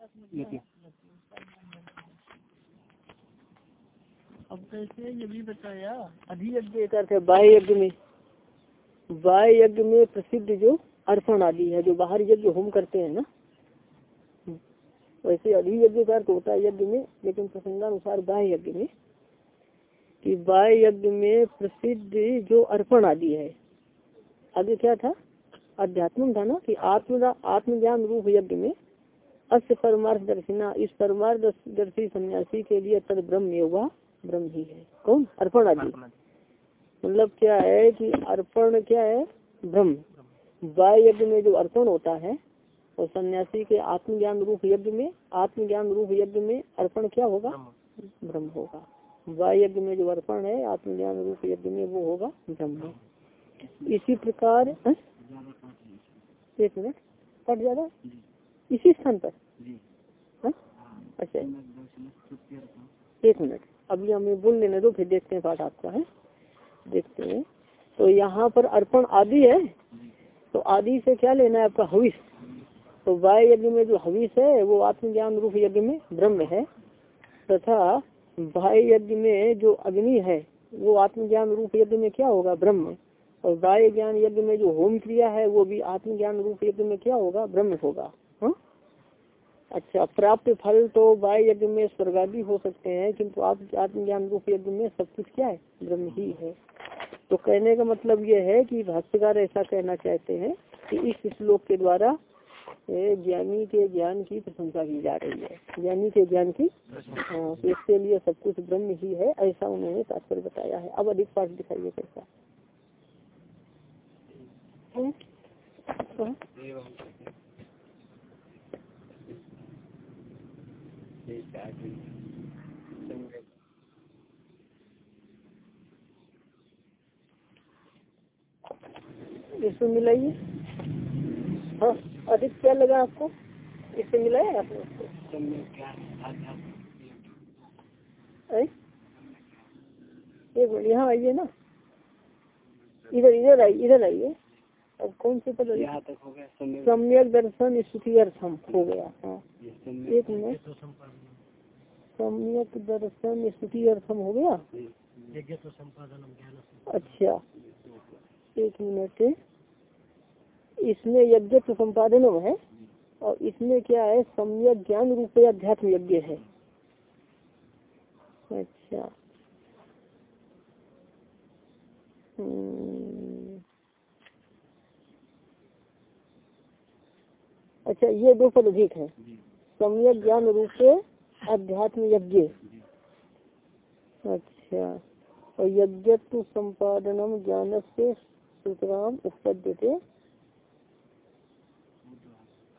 अब कैसे ये भी बताया। अधियज्ञ करते बाह्य यज्ञ में। बाह्य यज्ञ में प्रसिद्ध जो अर्पण आदि है जो बाहर यज्ञ होम करते हैं ना। वैसे अधियज्ञ का अर्थ होता है यज्ञ में लेकिन प्रसंगानुसार बाह्य यज्ञ में। कि बाह्य यज्ञ में प्रसिद्ध जो अर्पण आदि है। आगे क्या था? अध्यात्म था ना कि आत्म आत्मज्ञान रूप यज्ञ में अस्य परमार्थ दर्शिना इस परमार्थ दर्शी सन्यासी के लिए तद ब्रह्म हुआ ब्रह्म ही है। कौन? अर्पण आदि। मतलब क्या है कि अर्पण क्या है? ब्रह्म। वाय यज्ञ में जो अर्पण होता है और सन्यासी के आत्मज्ञान रूप यज्ञ में आत्मज्ञान रूप यज्ञ में अर्पण क्या होगा? ब्रह्म। होगा। वाय यज्ञ में जो अर्पण है आत्मज्ञान रूप यज्ञ में वो होगा ब्रह्म। इसी प्रकार एक मिनट कट ज़्यादा इसी स्थान पर। अच्छा। एक मिनट। अभी हमें बोल लेने दो फिर देखते हैं पाठ आपका है। देखते हैं। तो यहाँ पर अर्पण आदि है। तो आदि से क्या लेना है आपका? हविष तो वाय यज्ञ में जो हविष है वो आत्मज्ञान रूप यज्ञ में ब्रह्म है। तथा वाय यज्ञ में जो अग्नि है वो आत्मज्ञान रूप यज्ञ में क्या होगा? ब्रह्म। और वाय ज्ञान यज्ञ में जो होम क्रिया है वो भी आत्मज्ञान रूप यज्ञ में क्या होगा? ब्रह्म होगा। हा? अच्छा प्राप्त फल तो वाय यज्ञ में स्वर्गादि हो सकते हैं किंतु आप आत्मज्ञान रूप यज्ञ में सब कुछ क्या है? ब्रह्म ही है। तो कहने का मतलब ये है कि भाष्यकार ऐसा कहना चाहते हैं कि इस श्लोक के द्वारा ज्ञानी के ज्ञान की प्रशंसा की जा रही है। ज्ञानी के ज्ञान की? हाँ तो इसके लिए सब कुछ ब्रह्म ही है ऐसा उन्होंने तात्पर्य बताया है। अब अधिक पाठ दिखाइए कैसा इसमें मिलाइए हाँ? अधिक क्या लगा आपको? इससे मिलाया आपने उसको? एक मिनट यहाँ आइए ना। इधर इधर आइए इधर आइए अब कौन से पद सम्यक दर्शन स्तुति अर्थम हो गया हाँ। एक मिनट। सम्यक दर्शन स्तुति अर्थम हो गया? अच्छा। एक मिनट। इसमें यज्ञ तो संपादन है और इसमें क्या है? सम्यक ज्ञान रूप अध्यात्म यज्ञ है। अच्छा। अच्छा ये दो पद अधिक है। सम्यक ज्ञान रूप से अध्यात्म यज्ञ। अच्छा और यज्ञ संपादनम ज्ञान से सूत्राम उपपद्यते।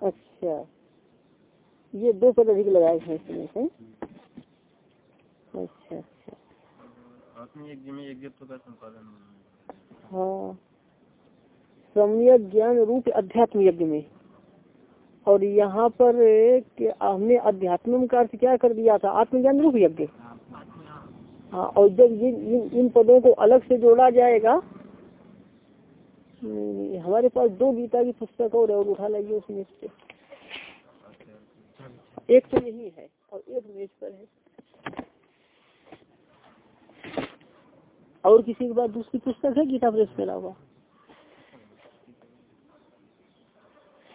अच्छा ये दो पद अधिक लगाए हैं इसमें से। अच्छा अच्छा। हाँ। सम्यक ज्ञान रूप अध्यात्म यज्ञ में। और यहाँ पर हमने अध्यात्म का अर्थ क्या कर दिया था? आत्मज्ञान रूप यज्ञ हाँ और जब इन इन, इन पदों को अलग से जोड़ा जाएगा हमारे पास दो गीता की पुस्तक और और उठा लाइए उसमें से। एक तो यही है और एक मेज पर है। और किसी के पास दूसरी पुस्तक है गीता प्रेस के अलावा?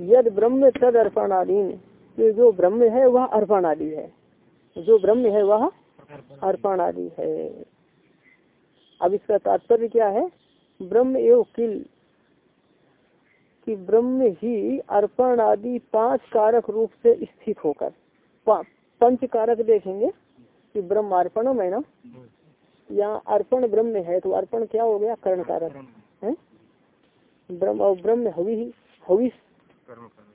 यद ब्रह्म तद अर्पण आदि ये जो ब्रह्म है, वह अर्पण आदि है। जो ब्रह्म है, वह अर्पण आदि है। अब इसका तात्पर्य क्या है? ब्रह्म एवं किल। कि ब्रह्म ही अर्पण आदि पाँच कारक रूप से स्थित होकर। पंच कारक देखेंगे कि ब्रह्म अर्पणम है ना? यहाँ अर्पण ब्रह्म है तो अर्पण क्या हो गया? कर्ण कारक। है? ब्रह्म और ब्रह्म हवि हविष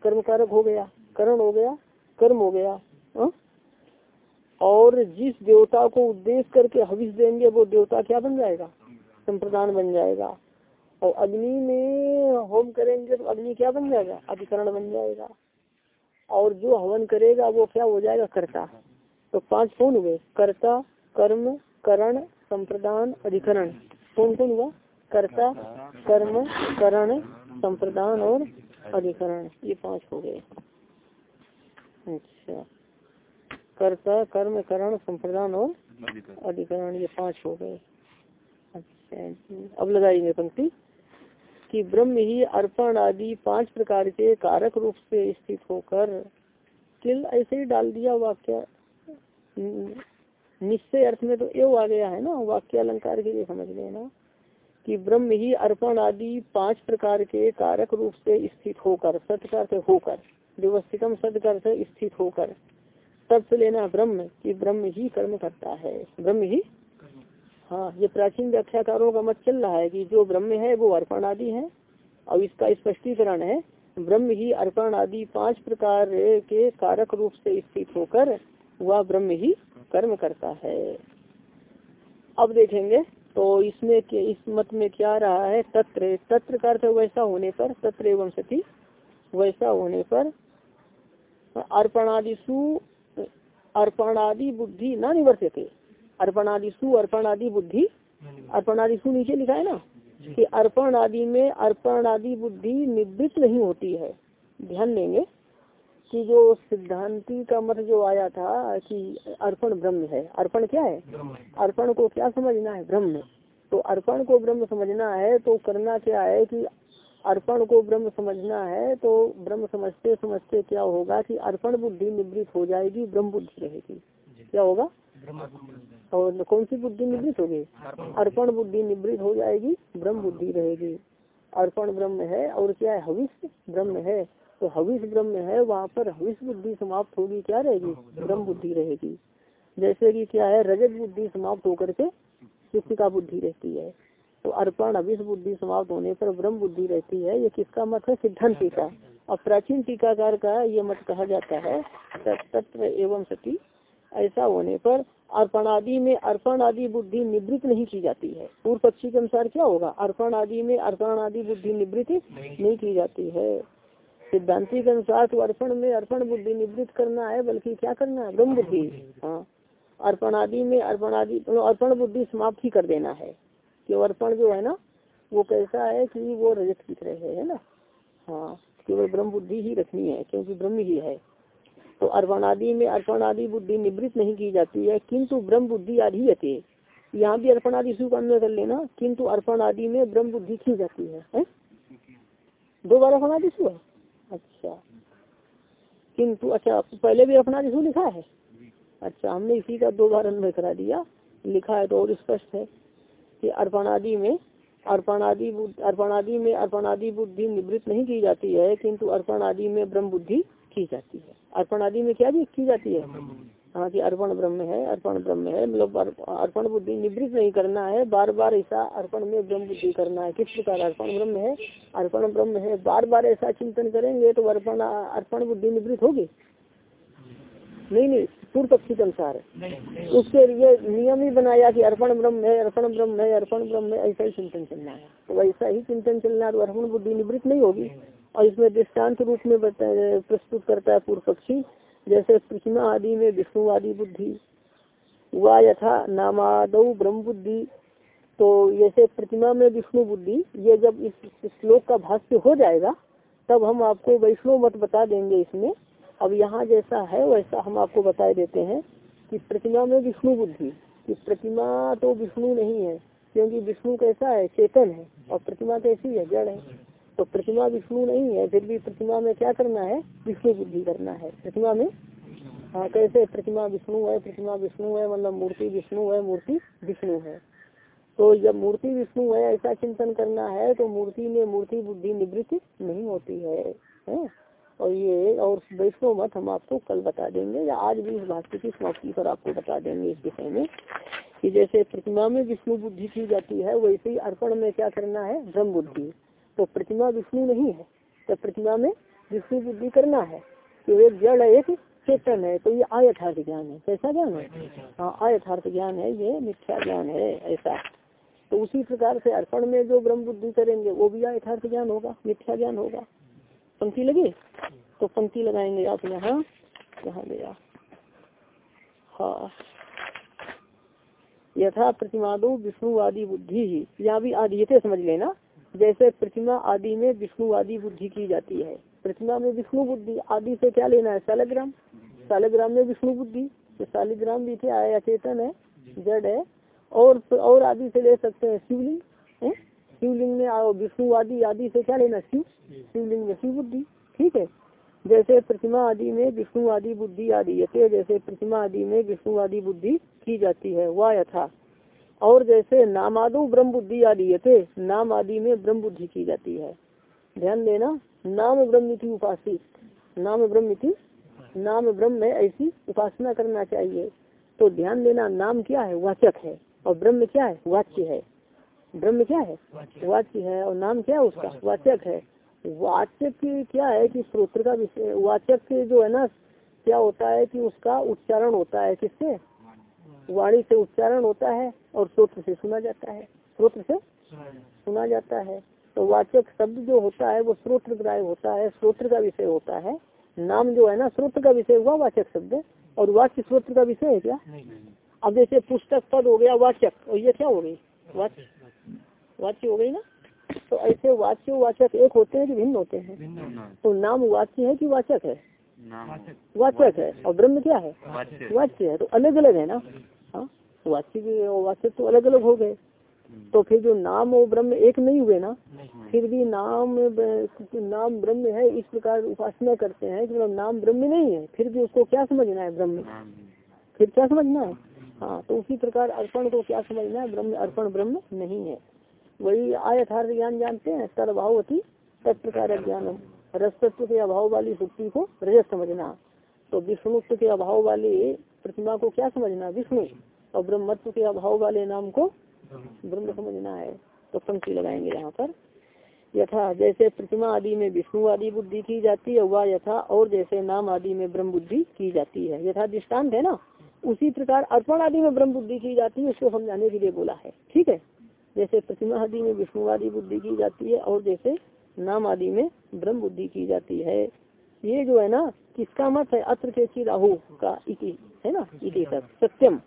कर्म कारक हो गया, करण हो गया, कर्म हो गया, हा? और जिस देवता को उद्देश्य करके हविष देंगे, वो देवता क्या बन जाएगा? संप्रदान बन जाएगा। और अग्नि में होम करेंगे तो अग्नि क्या बन जाएगा? अधिकरण बन जाएगा। और जो हवन करेगा, वो क्या हो जाएगा? कर्ता। तो पाँच कौन हुए। कर्ता, कर्म, करण, संप्रदान, अधिकरण। कौन कौन हुआ? कर्ता, कर्म, करण, संप्रदान और अधिकरण ये पाँच हो गए। अच्छा। कर्ता कर्म करण संप्रदान और अधिकरण। ये पाँच हो गए। अच्छा अब लगाएँगे पंक्ति। कि ब्रह्म ही अर्पण आदि पाँच प्रकार के कारक रूप से स्थित होकर किल ऐसे ही डाल दिया वाक्य। निश्चय अर्थ में तो एव आ गया है ना वाक्य अलंकार के लिए समझ लेना। कि ब्रह्म ही अर्पण आदि पाँच प्रकार के कारक रूप से स्थित होकर सत्य से होकर व्यवस्थितम सत्य से स्थित होकर तब से लेना ब्रह्म कि ब्रह्म ही कर्म करता है। ब्रह्म ही? हाँ ये प्राचीन व्याख्याकारों का मत चल रहा है कि जो ब्रह्म है वो अर्पण आदि है। और इसका स्पष्टीकरण है, ब्रह्म ही अर्पण आदि पाँच प्रकार के कारक रूप से स्थित होकर वह ब्रह्म ही कर्म करता है। अब देखेंगे तो इसमें इस मत में क्या रहा है? तत्र। तत्र का अर्थ वैसा होने पर, तत्र एवं सती, वैसा होने पर अर्पणादिशु अर्पणादि बुद्धि न निवर्तते। अर्पणादिशु अर्पणादि बुद्धि अर्पणादिशु नीचे लिखा है ना? कि अर्पण आदि में अर्पण आदि बुद्धि निवृत्त नहीं होती है। ध्यान देंगे। कि जो सिद्धांति का मत जो आया था कि अर्पण ब्रह्म है अर्पण क्या है? अर्पण को क्या समझना है? ब्रह्म। तो अर्पण को ब्रह्म समझना है तो करना क्या है कि अर्पण को ब्रह्म समझना है तो ब्रह्म समझते समझते क्या होगा कि अर्पण बुद्धि निवृत्त हो जाएगी ब्रह्म बुद्धि रहेगी। क्या होगा? और कौन सी बुद्धि निवृत्त होगी? अर्पण बुद्धि। निवृत्त हो जाएगी ब्रह्म बुद्धि रहेगी। अर्पण ब्रह्म है और क्या है? हविष ब्रह्म है। तो हविष ब्रह्म है वहाँ पर हविष बुद्धि समाप्त होगी क्या रहेगी? ब्रह्म बुद्धि रहेगी। जैसे कि क्या है रजत बुद्धि समाप्त होकर के शिष्य का बुद्धि रहती है। तो अर्पण अभिष बुद्धि समाप्त होने पर ब्रह्म बुद्धि रहती है ये किसका मत है? सिद्धांत का और प्राचीन टीकाकार का ये मत कहा जाता है तत्व एवं सती। ऐसा होने पर अर्पण आदि में अर्पण आदि बुद्धि निवृत्त नहीं की जाती है। पूर्व पक्षी के अनुसार क्या होगा? अर्पण आदि में अर्पण आदि बुद्धि निवृत्त नहीं की जाती है। सिद्धांति के अनुसार तो अर्पण में अर्पण बुद्धि निवृत्त करना है बल्कि क्या करना है? ब्रह्म बुद्धि। हाँ। अर्पण आदि में अर्पण आदि मतलब अर्पण बुद्धि समाप्त ही कर देना है। कि अर्पण जो है ना वो कैसा है कि वो रजत की तरह है ना? हाँ। केवल ब्रह्म बुद्धि ही रखनी है क्योंकि ब्रह्म ही है। तो अर्पण आदि में अर्पण आदि बुद्धि निवृत्त नहीं की जाती है किंतु ब्रह्म बुद्धि आदि है। यहाँ भी अर्पण आदि शुभ अन्य कर लेना किंतु अर्पण आदि में ब्रह्म बुद्धि की जाती है, है? अर्पण आदि है? अच्छा। किंतु अच्छा पहले भी अपना आदि लिखा है? अच्छा हमने इसी का दो बार अन्वय करा दिया। लिखा है तो और स्पष्ट है कि अर्पणादि में अर्पण आदि अर्पण आदि में अर्पण आदि बुद्धि निवृत्त नहीं की जाती है, किंतु अर्पण आदि में ब्रह्म बुद्धि की जाती है। अर्पण आदि में क्या भी की जाती है? हाँ कि अर्पण ब्रह्म है, अर्पण ब्रह्म है मतलब अर्पण बुद्धि निवृत्त नहीं करना है बार बार ऐसा अर्पण में ब्रह्म बुद्धि करना है। किस प्रकार अर्पण ब्रह्म है? अर्पण ब्रह्म है बार बार ऐसा चिंतन करेंगे तो अर्पण अर्पण बुद्धि निवृत्त होगी? नहीं नहीं, पूर्व पक्षी के अनुसार। उसके लिए नियम ही बनाया कि अर्पण ब्रह्म है, अर्पण ब्रह्म है, अर्पण ब्रह्म है, ऐसा ही चिंतन चलना है। तो वैसा ही चिंतन चलना है तो अर्पण बुद्धि निवृत्त नहीं होगी। और इसमें दृष्टांत रूप में प्रस्तुत करता है पूर्व पक्षी। जैसे प्रतिमा आदि में विष्णु आदि बुद्धि व यथा नामादौ ब्रह्म बुद्धि तो जैसे प्रतिमा में विष्णु बुद्धि, ये जब इस श्लोक का भाष्य हो जाएगा, तब हम आपको वैष्णव मत बता देंगे इसमें। अब यहाँ जैसा है, वैसा हम आपको बता देते हैं कि प्रतिमा में विष्णु बुद्धि, कि प्रतिमा तो विष्णु नहीं है, क्योंकि विष्णु कैसा है? चेतन है, और प्रतिमा कैसी है? जड़ है। तो प्रतिमा विष्णु नहीं है फिर भी प्रतिमा में क्या करना है? विष्णु बुद्धि करना है। प्रतिमा में? हाँ कैसे? प्रतिमा विष्णु है प्रतिमा विष्णु है मतलब मूर्ति विष्णु है मूर्ति विष्णु है। तो जब मूर्ति विष्णु है ऐसा चिंतन करना है तो मूर्ति में मूर्ति बुद्धि निवृत्त नहीं होती है, है? और ये और वैष्णव मत हम आपको कल बता देंगे या आज भी इस भाष्य की समाप्ति पर आपको बता देंगे इस विषय में कि जैसे प्रतिमा में विष्णु बुद्धि की जाती है वैसे ही अर्पण में क्या करना है? ब्रह्म बुद्धि। तो प्रतिमा विष्णु नहीं है तो प्रतिमा में विष्णु बुद्धि करना है। तो एक जड़ एक चेतन है तो ये अयथार्थ ज्ञान है। कैसा ज्ञान है? हाँ अयथार्थ ज्ञान है, ये मिथ्या ज्ञान है, ऐसा। तो उसी प्रकार से अर्पण में जो ब्रह्म बुद्धि करेंगे, वो भी यथार्थ ज्ञान होगा, मिथ्या ज्ञान होगा। पंक्ति लगी? तो पंक्ति लगाएँगे आप यहाँ यहाँ गया। हाँ। यथा प्रतिमादो विष्णुवादी बुद्धि ही। यहाँ भी आदियते समझ लेना। जैसे प्रतिमा आदि में विष्णुवादी बुद्धि की जाती है। प्रतिमा में विष्णु बुद्धि आदि से क्या लेना है? सालग्राम। सालग्राम में विष्णु बुद्धि तो सालिग्राम भी क्या है? अचेतन है, जड़ है। और और आदि से ले सकते हैं शिवलिंग, है? शिवलिंग में आओ विष्णुवादी आदि से क्या लेना शिव। शिवलिंग में शिव बुद्धि, ठीक है? जैसे प्रतिमा आदि में विष्णु आदि बुद्धि आदि यथे जैसे प्रतिमा आदि में विष्णु आदि बुद्धि की जाती है। वह यथा और जैसे नामादो ब्रह्म बुद्धि आदि थे नाम आदि में ब्रह्म बुद्धि की जाती है। ध्यान देना नाम ब्रह्म की उपासित नाम ब्रह्म की नाम ब्रह्म में ऐसी उपासना करना चाहिए। तो ध्यान देना नाम क्या है? वाचक है। और ब्रह्म क्या है? वाच्य है। ब्रह्म क्या है? वाच्य। है। और नाम क्या है उसका? वाचक है। वाचक क्या है कि स्त्रोत्र का विषय वाचक जो है ना क्या होता है कि उसका उच्चारण होता है किससे? वाणी से उच्चारण होता है। और स्रोत्र से सुना जाता है। स्रोत्र से सुना जाता है। तो वाचक शब्द जो होता है वो स्रोत्र ग्राह्य होता है स्रोत्र का विषय होता है। नाम जो है ना स्रोत्र का विषय हुआ वाचक शब्द। और वाच्य स्रोत्र का विषय है क्या? अब जैसे पुस्तक पद हो गया वाचक और ये क्या हो गई? वाच्य। वाच्य हो गई ना? तो ऐसे वाच्य वाचक एक होते हैं कि भिन्न होते हैं? तो नाम वाच्य है कि वाचक है? वाचक है। और ब्रह्म क्या है? वाच्य। है। तो अलग अलग है ना? और वाचक तो अलग अलग हो गए। तो फिर जो नाम और ब्रह्म एक नहीं हुए ना फिर भी नाम नाम ब्रह्म है इस प्रकार उपासना करते हैं कि मतलब नाम ब्रह्म नहीं है फिर भी उसको क्या समझना है ब्रह्म? फिर क्या समझना? है हाँ तो उसी प्रकार अर्पण को क्या समझना है? ब्रह्म अर्पण ब्रह्म नहीं है। वही आयथार्थ ज्ञान जानते हैं तद अभाव होती तत्प्रकार ज्ञान रसतत्व के अभाव वाली सुक्ति को रजत समझना। तो विष्णुत्व के अभाव वाली प्रतिमा को क्या समझना? विष्णु। और ब्रह्मत्व के अभाव वाले नाम को ब्रह्म समझना है। तो पंक्ति लगाएँगे यहाँ पर। यथा, जैसे प्रतिमा आदि में विष्णु आदि बुद्धि की जाती है, वह यथा, और जैसे नाम आदि में ब्रह्म बुद्धि की जाती है। यथा दृष्टांत है ना? उसी प्रकार अर्पण आदि में ब्रह्म बुद्धि की जाती है, उसको समझाने के लिए बोला है। ठीक है? जैसे प्रतिमा आदि में विष्णु आदि बुद्धि की जाती है, और जैसे नाम आदि में ब्रह्म बुद्धि की जाती है। ये जो है ना, किसका मत है? अत्र के राहु का इति, है ना? इति सत्यम।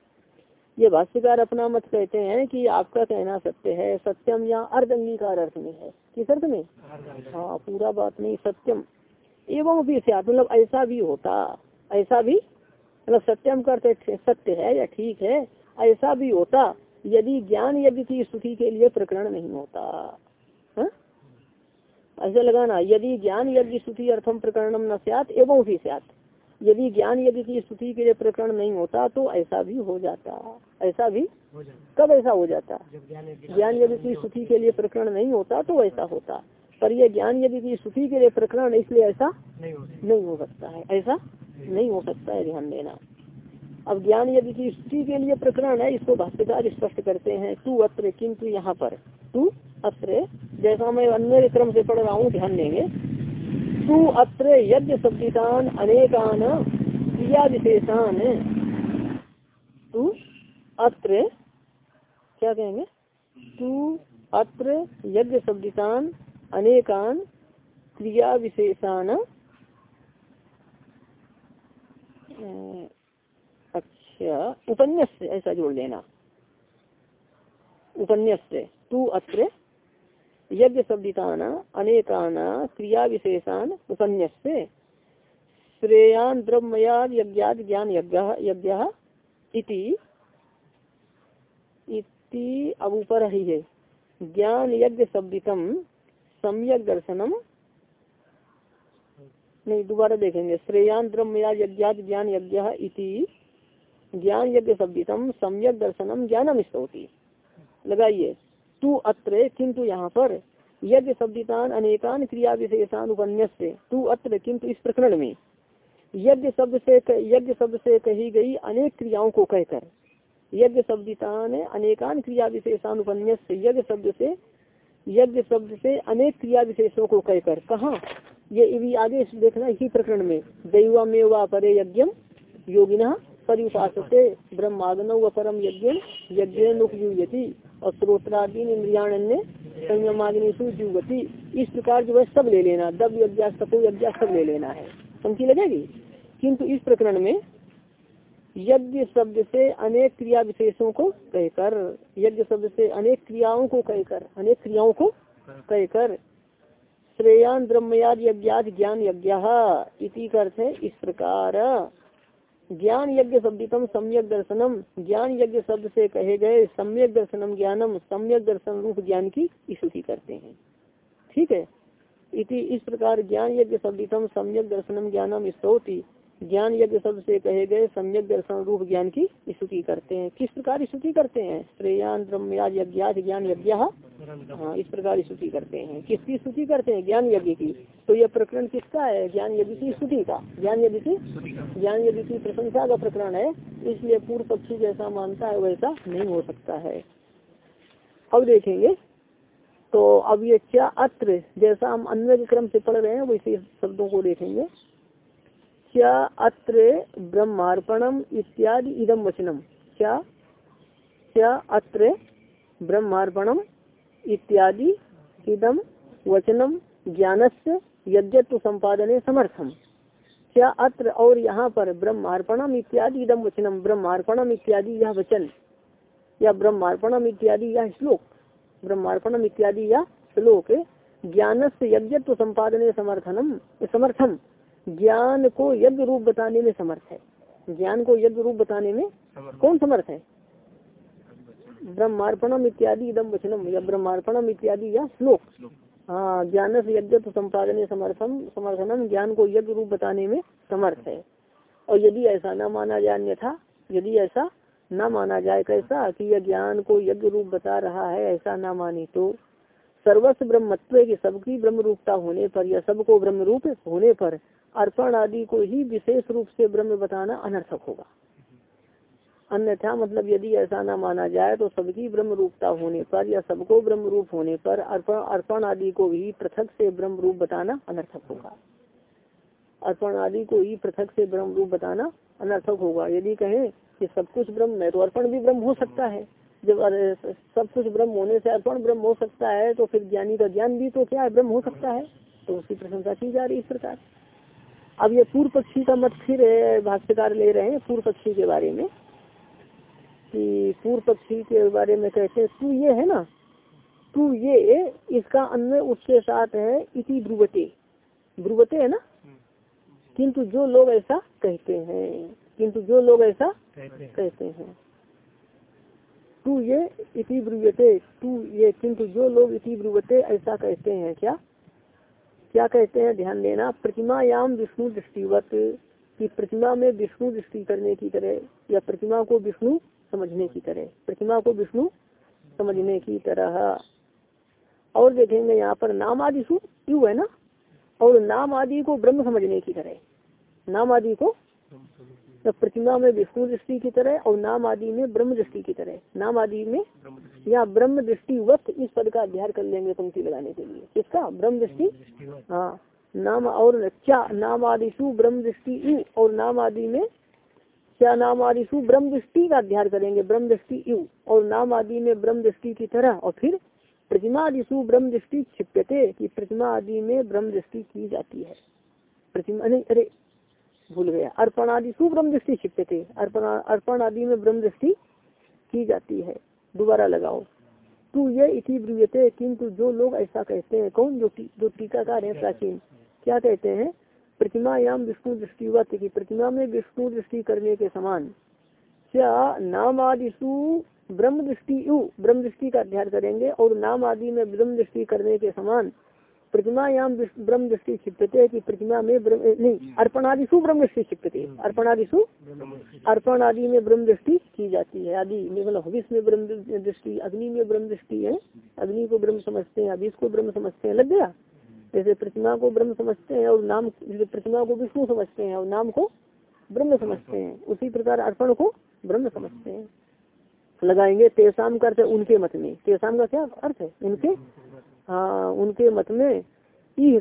ये भाष्यकार अपना मत कहते हैं कि आपका कहना सत्य है सत्यम या अर्ध अंगीकार अर्थ में है। किस अर्थ में? हाँ पूरा बात नहीं सत्यम। एवं भी मतलब ऐसा भी होता ऐसा भी मतलब सत्यम करते सत्य है या ठीक है ऐसा भी होता यदि ज्ञान यज्ञ की स्तुति के लिए प्रकरण नहीं होता। हाँ? ऐसा लगाना यदि ज्ञान यज्ञ स्तुति अर्थम प्रकरणम न सियात एवं भी सियात। यदि ज्ञान यदि की स्तुति के लिए प्रकरण नहीं होता तो ऐसा भी हो जाता। ऐसा भी कब ऐसा हो जाता? ज्ञान यदि की स्तुति के लिए प्रकरण नहीं होता तो ऐसा होता। पर यह ज्ञान यदि की स्तुति के लिए प्रकरण इसलिए ऐसा नहीं हो सकता है। ऐसा नहीं हो सकता है ध्यान देना। अब ज्ञान यदि की स्तुति के लिए प्रकरण है इसको भाष्यकार स्पष्ट करते हैं तू अत्र किंतु यहाँ पर। तू अत्र जैसा मैं अन्य क्रम से पढ़ रहा हूँ ध्यान देंगे। तू अत्र यज्ञ शब्दितान अनेकान क्रिया विशेषान तू अत्र, क्या कहेंगे? तू अत्र यज्ञ शब्दितान अनेकान क्रिया विशेषान अच्छा उपन्यास, ऐसा जोड़ लेना उपन्यास तू अत्र यज्ञ शब्दितान अनेकान क्रिया विशेषान उपन्यास श्रेयान ब्रह्मयाद यज्ञाद ज्ञान यज्ञ इति इति अब ऊपर ही है ज्ञान यज्ञ शब्दितम सम्यक दर्शनम नहीं, दोबारा देखेंगे। श्रेयान ब्रह्मयाद यज्ञाद ज्ञान यज्ञ इति, ज्ञान यज्ञ शब्दितम सम्यक दर्शनम ज्ञानम स्तौती लगाइए। तू अत्र किंतु यहाँ पर। यज्ञ शब्दितान अनेकान क्रिया विशेषान उपन्यास से तू अत्र किंतु इस प्रकरण में। यज्ञ शब्द से यज्ञ शब्द से कही गई अनेक क्रियाओं को कहकर। यज्ञ शब्दितान अनेकान क्रिया विशेषान उपन्यास से यज्ञ शब्द से यज्ञ शब्द से अनेक क्रिया विशेषों को कहकर। कहा? ये भी आगे देखना इसी प्रकरण में। दैवमेवा परे यज्ञम योगिना परिपासते ब्रह्माग्नौ व परम यज्ञ यज्ञ और स्रोत्रादीन इंद्रियाण्य संयमाग्निशु जुगति इस प्रकार जो है सब ले लेना दब यज्ञ सपो यज्ञ सब ले लेना है। समझी लगेगी? किंतु इस प्रकरण में यज्ञ शब्द से अनेक क्रिया विशेषों को कहकर, यज्ञ शब्द से अनेक क्रियाओं को कहकर, अनेक क्रियाओं को कहकर, श्रेयान ब्रह्मयाद यज्ञात ज्ञान यज्ञ अर्थ है इस प्रकार। ज्ञान यज्ञ शब्दितम सम्यक दर्शनम। ज्ञान यज्ञ शब्द से कहे गए सम्यक दर्शनम ज्ञानम, सम्यक दर्शन रूप ज्ञान की स्तुति करते हैं। ठीक है? इति इस प्रकार ज्ञान यज्ञ शब्दितम सम्यक दर्शनम ज्ञानम स्तौति। ज्ञान यज्ञ शब्द से कहे गए सम्यक दर्शन रूप ज्ञान की स्तुति करते हैं। किस प्रकार स्तुति करते हैं? श्रेयान ब्रह्मयाज यज्ञात ज्ञान यज्ञ। हाँ इस प्रकार स्तुति करते हैं। किसकी स्तुति करते हैं? ज्ञान यज्ञ की। तो यह प्रकरण किसका है? ज्ञान यज्ञ की स्तुति का। ज्ञान यज्ञ की ज्ञान यज्ञ की प्रशंसा का प्रकरण है। इसलिए पूर्व पक्षी जैसा मानता है, वैसा नहीं हो सकता है। अब देखेंगे। तो अब ये क्या अत्र? जैसा हम अन्य क्रम से पढ़ रहे हैं, वैसे शब्दों को देखेंगे। क्या अत्र ब्रह्मार्पणम इत्यादि इदम वचनम क्या क्या अत्र ब्रह्मार्पणम इत्यादि इदम वचनम ज्ञानस्य यज्ञत्व संपादने समर्थम। क्या अत्र और यहाँ पर ब्रह्मार्पणम इत्यादि इदम वचनम ब्रह्मार्पणम इत्यादि यह वचन, या ब्रह्मार्पणम इत्यादि यह श्लोक, ब्रह्मार्पणम इत्यादि यह श्लोक ज्ञानस्य यज्ञत्व संपादने समर्थनम समर्थम। ज्ञान को यज्ञ रूप बताने में समर्थ है। ज्ञान को यज्ञ रूप बताने में कौन समर्थ है? ब्रह्मार्पणम इत्यादि इदम वचनम या ब्रह्मार्पणम इत्यादि या श्लोक। हाँ ज्ञान से यज्ञ तो संपादन समर्थन समर्थनम ज्ञान को यज्ञ रूप बताने में समर्थ है। और यदि ऐसा न माना जाए अन्यथा यदि ऐसा न माना जाए कैसा कि यह ज्ञान को यज्ञ रूप बता रहा है ऐसा न माने तो सर्वस्व ब्रह्मत्व की सबकी ब्रह्म रूपता होने पर या सबको ब्रह्म रूप होने पर अर्पण आदि को ही विशेष रूप से ब्रह्म बताना अनर्थक होगा। अन्यथा मतलब यदि ऐसा न माना जाए तो सबकी ब्रह्म रूपता होने पर या सबको ब्रह्म रूप होने पर अर्पण अर्पण आदि को ही पृथक से ब्रह्म रूप बताना अनर्थक होगा। अर्पण आदि को ही पृथक से ब्रह्म रूप बताना अनर्थक होगा। यदि कहें कि सब कुछ ब्रह्म है तो अर्पण भी ब्रह्म हो सकता है। जब सब कुछ ब्रह्म होने से अर्पण ब्रह्म हो सकता है तो फिर ज्ञानी का ज्ञान भी तो क्या है, ब्रह्म हो सकता है। तो उसकी प्रशंसा की जा रही इस प्रकार। अब ये पूर्व पक्षी का मत फिर भाष्यकार ले रहे हैं पूर्व पक्षी के बारे में कि पूर्व पक्षी के बारे में कहते हैं तू ये है ना? तू ये इसका अन्य उसके साथ है इसी ध्रुवते। ध्रुवते है ना? किंतु जो लोग ऐसा कहते हैं किंतु जो लोग ऐसा कहते हैं। तू ये इति ब्रुवते तू ये किंतु जो लोग इति ब्रुवते ऐसा कहते हैं क्या? क्या कहते हैं? ध्यान देना प्रतिमायाम विष्णु दृष्टिवत, की प्रतिमा में विष्णु दृष्टि करने की तरह, या प्रतिमा को विष्णु समझने की तरह, प्रतिमा को विष्णु समझने की तरह। और देखेंगे यहाँ पर नाम आदि सु यू है ना? और नाम आदि को ब्रह्म समझने की तरह, नाम आदि को तो प्रतिमा में विष्णु दृष्टि की तरह और नाम आदि में ब्रह्म दृष्टि की तरह। नाम आदि में या ब्रह्म दृष्टि वक्त इस पद का अध्ययन कर लेंगे पंक्ति लगाने के लिए। किसका? ब्रह्म दृष्टि? हाँ। नाम और क्या? नाम आदिशु ब्रह्म दृष्टि और नाम आदि में क्या नाम आदिशु ब्रह्म दृष्टि का अध्ययन करेंगे? ब्रह्म दृष्टि यु और नाम आदि में ब्रह्म दृष्टि की तरह और फिर प्रतिमा आदिशु ब्रह्म दृष्टि छिप्यते की प्रतिमा आदि में ब्रह्म दृष्टि की जाती है। प्रतिमा नहीं अरे भूल गया। अर्पण आदि सुब्रह्म दृष्टि छिपते थे। अर्पण अर्पण आदि में ब्रह्म दृष्टि की जाती है। दोबारा लगाओ। तू ये इति ब्रियते, किंतु जो लोग ऐसा कहते हैं, कौन जो जो टीकाकार है प्राचीन? क्या कहते हैं? प्रतिमा याम विष्णु दृष्टि की प्रतिमा में विष्णु दृष्टि करने के समान। क्या नाम आदिशु ब्रह्म दृष्टि ब्रह्म दृष्टि का अध्ययन करेंगे और नाम आदि में ब्रह्म दृष्टि करने के समान प्रतिमा यहाँ ब्रह्म दृष्टि क्षिप्यते की प्रतिमा में नहीं अर्पण आदि सु ब्रह्म दृष्टि क्षिप्यते। अर्पण आदि सु अर्पण आदि में ब्रह्म दृष्टि की जाती है। आदि मतलब हविष में ब्रह्म दृष्टि अग्नि में ब्रह्म दृष्टि है। अग्नि को ब्रह्म समझते हैं हविष को ब्रह्म समझते हैं। लग गया? जैसे प्रतिमा को ब्रह्म समझते हैं और नाम प्रतिमा को विष्णु समझते हैं और नाम को ब्रह्म समझते हैं। उसी प्रकार अर्पण को ब्रह्म समझते हैं। लगाएँगे तेसाम का अर्थ उनके मत में। तेसाम का क्या अर्थ है? उनके हाँ उनके मत में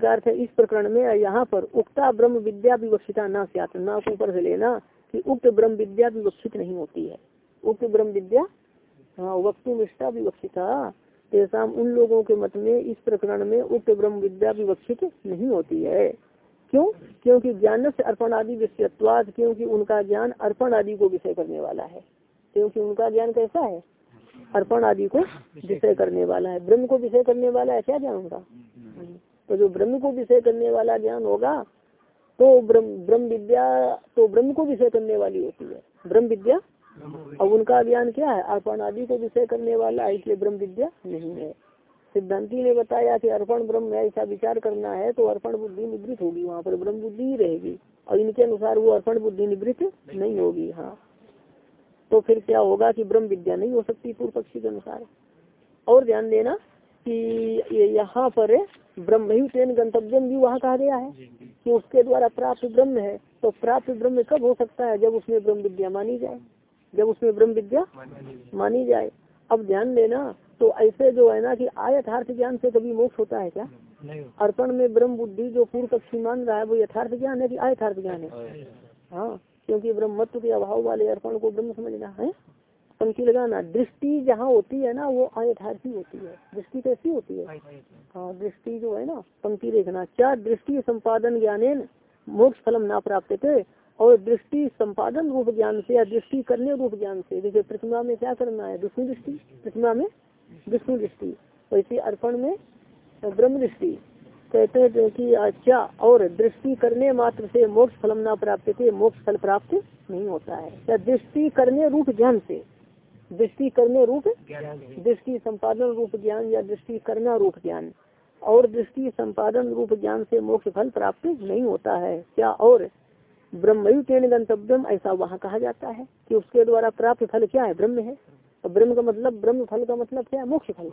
अर्थ है इस प्रकरण में यहाँ पर उक्ता ब्रह्म विद्या विवक्षिता ना स्यात, ना ऊपर से लेना कि उक्त ब्रह्म विद्या विवक्षित नहीं होती है। उक्त ब्रह्म विद्या हाँ वक्तु निष्ठा विवक्षिता, तेसाम उन लोगों के मत में इस प्रकरण में उक्त ब्रह्म विद्या विवक्षित नहीं होती है। क्यों? क्योंकि ज्ञान से अर्पण आदि विषयत्वाद, क्योंकि उनका ज्ञान अर्पण आदि को विषय करने वाला है। क्योंकि उनका ज्ञान कैसा है? अर्पण आदि को विषय करने वाला है। ब्रह्म को विषय करने वाला है क्या ज्ञान होगा? तो जो ब्रह्म को विषय करने वाला ज्ञान होगा तो ब्रह्म ब्रह्म विद्या तो ब्रह्म को विषय करने वाली होती है। ब्रह्म विद्या? और उनका ज्ञान क्या है? अर्पण आदि को विषय करने वाला है इसलिए ब्रह्म विद्या नहीं है। सिद्धांति ने बताया कि अर्पण ब्रह्म है ऐसा विचार करना है तो अर्पण बुद्धि निवृत्त होगी वहाँ पर ब्रह्म बुद्धि ही रहेगी। और इनके अनुसार वो अर्पण बुद्धि निवृत्त नहीं होगी हाँ। तो फिर क्या होगा कि ब्रह्म विद्या नहीं हो सकती पूर्व पक्षी के अनुसार। और ध्यान देना कि यहाँ पर ब्रह्म ही तेन गंतव्यम भी वहाँ कहा गया है कि उसके द्वारा प्राप्त ब्रह्म है तो प्राप्त ब्रह्म कब हो सकता है जब उसमें ब्रह्म विद्या मानी जाए? जब उसमें ब्रह्म विद्या मानी जाए। अब ध्यान देना तो ऐसे जो है ना कि आयथार्थ ज्ञान से कभी मोक्ष होता है क्या? अर्पण में ब्रह्म बुद्धि जो पूर्व पक्षी मान रहा है वो यथार्थ ज्ञान है कि आयथार्थ ज्ञान है। हाँ। क्योंकि ब्रह्मत्व के अभाव वाले अर्पण को ब्रह्म समझना है। पंक्ति लगाना, दृष्टि जहाँ होती है ना, वो अयथार्थी होती है। दृष्टि कैसी होती है। हाँ दृष्टि जो है ना, पंक्ति देखना। क्या दृष्टि संपादन ज्ञान मोक्ष फलम ना प्राप्त थे? और दृष्टि संपादन रूप ज्ञान से या दृष्टि करने रूप ज्ञान से जैसे प्रतिमा में क्या करना है? विष्णु दृष्टि। प्रतिमा में विष्णु दृष्टि। वैसे अर्पण में ब्रह्म दृष्टि। कहते हैं कि अच्छा और दृष्टि करने मात्र से मोक्ष फलम ना प्राप्त थे मोक्ष फल प्राप्त नहीं होता है। या दृष्टि करने रूप ज्ञान से दृष्टि करने रूप दृष्टि संपादन रूप ज्ञान या दृष्टि करना रूप ज्ञान। और दृष्टि संपादन रूप ज्ञान से मोक्ष फल प्राप्त नहीं होता है। क्या और ब्रह्म तेन गंतव्यम ऐसा वहाँ कहा जाता है कि उसके द्वारा प्राप्त फल क्या है? ब्रह्म है। और ब्रह्म का मतलब ब्रह्म फल का मतलब क्या है? मोक्ष फल।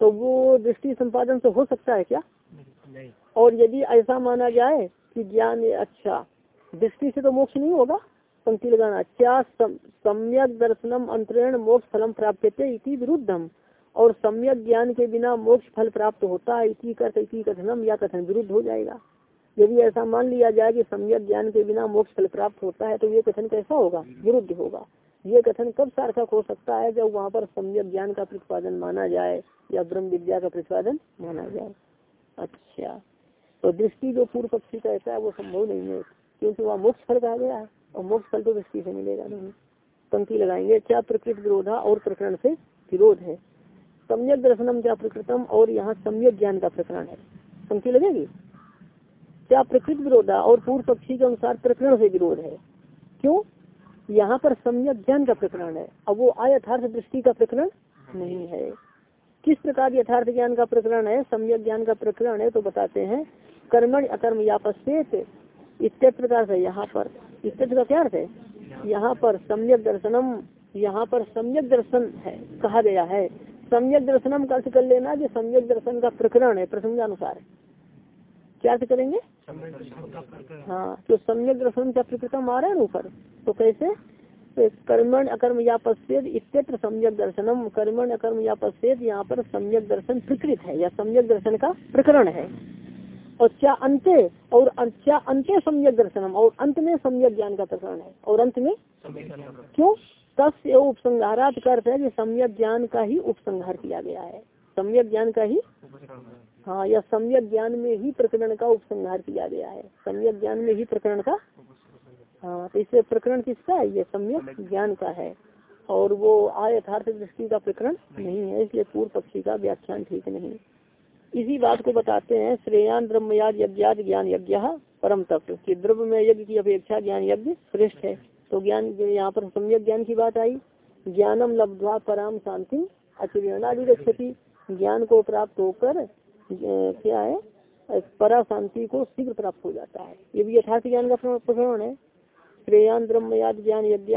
तो वो दृष्टि संपादन से हो सकता है क्या? और यदि ऐसा माना जाए कि ज्ञान अच्छा दृष्टि से तो मोक्ष नहीं होगा, पंक्ति लगाना, क्या सम्यक दर्शनम अंतरण मोक्ष फलम प्राप्त इति विरुद्धम, और सम्यक ज्ञान के बिना मोक्ष फल प्राप्त होता है इसी कथनम, या कथन विरुद्ध हो जाएगा। यदि ऐसा मान लिया जाए कि सम्यक ज्ञान के बिना मोक्ष फल प्राप्त होता है तो ये कथन कैसा होगा? विरुद्ध होगा। ये कथन कब सार्थक हो सकता है, जब वहाँ पर सम्यक ज्ञान का प्रतिपादन माना जाए, या ब्रह्म विद्या का प्रतिपादन माना जाए? अच्छा। तो दृष्टि जो पूर्व पक्षी का ऐसा है वो संभव नहीं है क्योंकि वहाँ मोक्ष फल कहा गया है और मोक्ष फल तो दृष्टि से मिलेगा नहीं। पंक्ति लगाएँगे क्या प्रकृत विरोधा और प्रकरण से विरोध है? सम्यक दर्शनम क्या प्रकृतम और यहाँ सम्यक ज्ञान का प्रकरण है। पंक्ति लगेगी? क्या प्रकृत विरोधा और पूर्व पक्षी के अनुसार प्रकरण से विरोध है? क्यों? यहाँ पर सम्यक ज्ञान का प्रकरण है अब वो अयथार्थ दृष्टि का प्रकरण नहीं है। किस प्रकार यथार्थ ज्ञान का प्रकरण है सम्यक ज्ञान का प्रकरण है तो बताते हैं कर्मण अकर्म या पश्चेत इत्य प्रकार से यहाँ पर। इत्य का क्या अर्थ है? यहाँ पर सम्यक दर्शनम यहाँ पर सम्यक दर्शन है कहा गया है। सम्यक दर्शनम का अर्थ कर लेना जो सम्यक दर्शन का प्रकरण है प्रसंगानुसार। क्या अर्थ करेंगे? हाँ तो सम्यक दर्शन का प्रकृतम आ रहा है ऊपर तो कैसे? कर्मण अकर्म या पश्चेद इत्यत्र सम्यक दर्शनम। कर्मण अकर्म या पश्चेद यहाँ पर सम्यक दर्शन प्रकृत है या सम्यक दर्शन का प्रकरण है। और क्या अंत्य और क्या अंत्य सम्यक दर्शनम? और अंत में सम्यक ज्ञान का प्रकरण है। और अंत में? क्यों? तस्य उपसंहारात अर्थ है कि सम्यक ज्ञान का ही उपसंहार किया गया है। सम्यक ज्ञान का ही? हाँ या सम्यक ज्ञान में ही प्रकरण का उपसंहार किया गया है। सम्यक ज्ञान में ही प्रकरण का हाँ तो इससे प्रकरण किसका है? ये सम्यक ज्ञान का है। और वो आयथार्थ दृष्टि का प्रकरण नहीं। है इसलिए पूर्व पक्षी का व्याख्यान ठीक नहीं। इसी बात को बताते हैं श्रेयान ब्रह्मयाद यज्ञात ज्ञान यज्ञ परम तत्व कि द्रव्य में यज्ञ की अपेक्षा ज्ञान यज्ञ श्रेष्ठ है। तो ज्ञान यहाँ पर सम्यक ज्ञान की बात आई। ज्ञानम लब्धवा पराम शांति अचिरणादि रक्षति। ज्ञान को प्राप्त होकर क्या है? परा शांति को शीघ्र प्राप्त हो जाता है। ये भी यथार्थ ज्ञान का प्रकरण है। श्रेयान ब्रह्मयाद ज्ञान यज्ञ।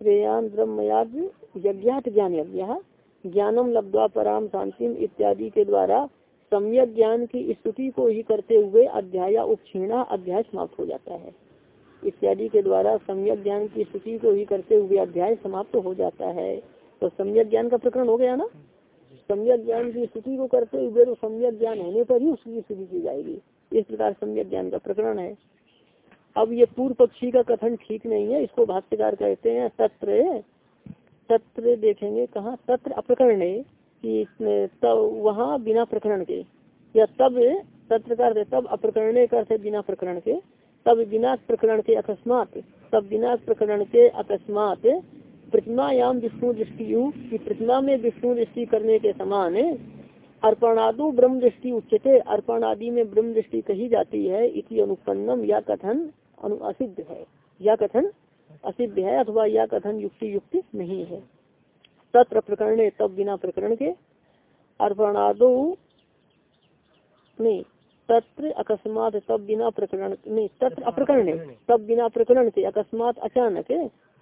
श्रेयान ब्रह्मयाद यज्ञात ज्ञान यज्ञ। ज्ञानम लब्धवा पराम शांतिम इत्यादि के द्वारा सम्यक ज्ञान की स्तुति को ही करते हुए अध्याय उपक्षीणा अध्याय समाप्त हो जाता है। इत्यादि के द्वारा सम्यक ज्ञान की स्तुति को ही करते हुए अध्याय समाप्त हो जाता है। तो सम्यक ज्ञान का प्रकरण हो गया ना? सम्यक ज्ञान की स्तुति को करते हुए तो सम्यक ज्ञान होने पर ही उसकी स्थिति की जाएगी। इस प्रकार सम्यक ज्ञान का प्रकरण है। अब ये पूर्व पक्षी का कथन ठीक नहीं है, इसको भाष्यकार कहते हैं तत्र तत्र देखेंगे कहा? तत्र अप्रकरण कि तब वहाँ बिना प्रकरण के, या तब तत्र कर तब अप्रकरण करते बिना प्रकरण के, तब बिना प्रकरण के अकस्मात, तब बिना प्रकरण के अकस्मात। प्रतिमायाम विष्णु दृष्टि की प्रतिमा में विष्णु दृष्टि करने के समान अर्पणादु ब्रह्म दृष्टि उच्चते अर्पण आदि में ब्रह्म दृष्टि कही जाती है इति अनुपन्नम या कथन। असिद्ध है। या कथन असिद्ध है अथवा या कथन युक्ति युक्ति नहीं है। तत्र प्रकरण तब बिना प्रकरण के अर्पणादो नहीं तत्र अकस्मात तब बिना प्रकरण नहीं तत्र अप्रकरण तब बिना प्रकरण के अकस्मात अचानक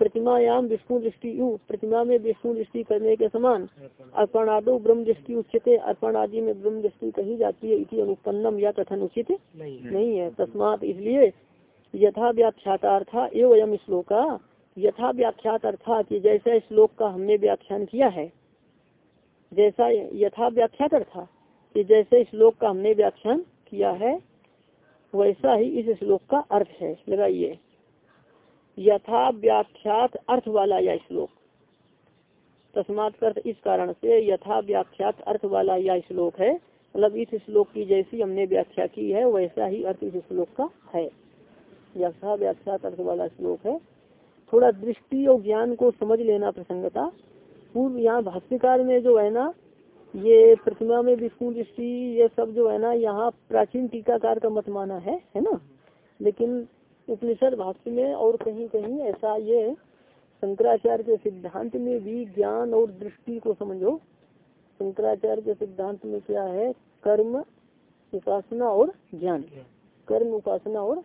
प्रतिमायाम विष्णु दृष्टि प्रतिमा में विष्णु दृष्टि करने के समान अर्पण आदो ब्रह्म दृष्टि उचित अर्पण आदि में ब्रह्म दृष्टि कही जाती है इति अनुपन्नम या कथन उचित नहीं है। तस्मात इसलिए यथा व्याख्याता एवं श्लोका। यथा व्याख्यात अर्था की जैसा श्लोक का हमने व्याख्यान किया है, जैसा यथा व्याख्यात अर्था कि जैसे श्लोक का हमने व्याख्यान किया है, वैसा ही इस श्लोक का अर्थ है। लगाइए। यथा व्याख्यात अर्थ वाला यह श्लोक। तस्मात अर्थ इस कारण से यथा व्याख्यात अर्थ वाला यह श्लोक है। मतलब इस श्लोक की जैसी हमने व्याख्या की है, वैसा ही अर्थ इस श्लोक का है। यथा व्याख्यात अर्थ वाला श्लोक है। थोड़ा दृष्टि और ज्ञान को समझ लेना प्रसंगता पूर्व यहाँ भाष्यकार में जो है ना ये प्रतिमा में विष्णु दृष्टि ये सब जो है ना यहाँ प्राचीन टीकाकार का मत माना है है ना? लेकिन उपनिषद भाष्य में और कहीं कहीं ऐसा ये शंकराचार्य के सिद्धांत में भी ज्ञान और दृष्टि को समझो। शंकराचार्य के सिद्धांत में क्या है? कर्म उपासना और ज्ञान। कर्म उपासना और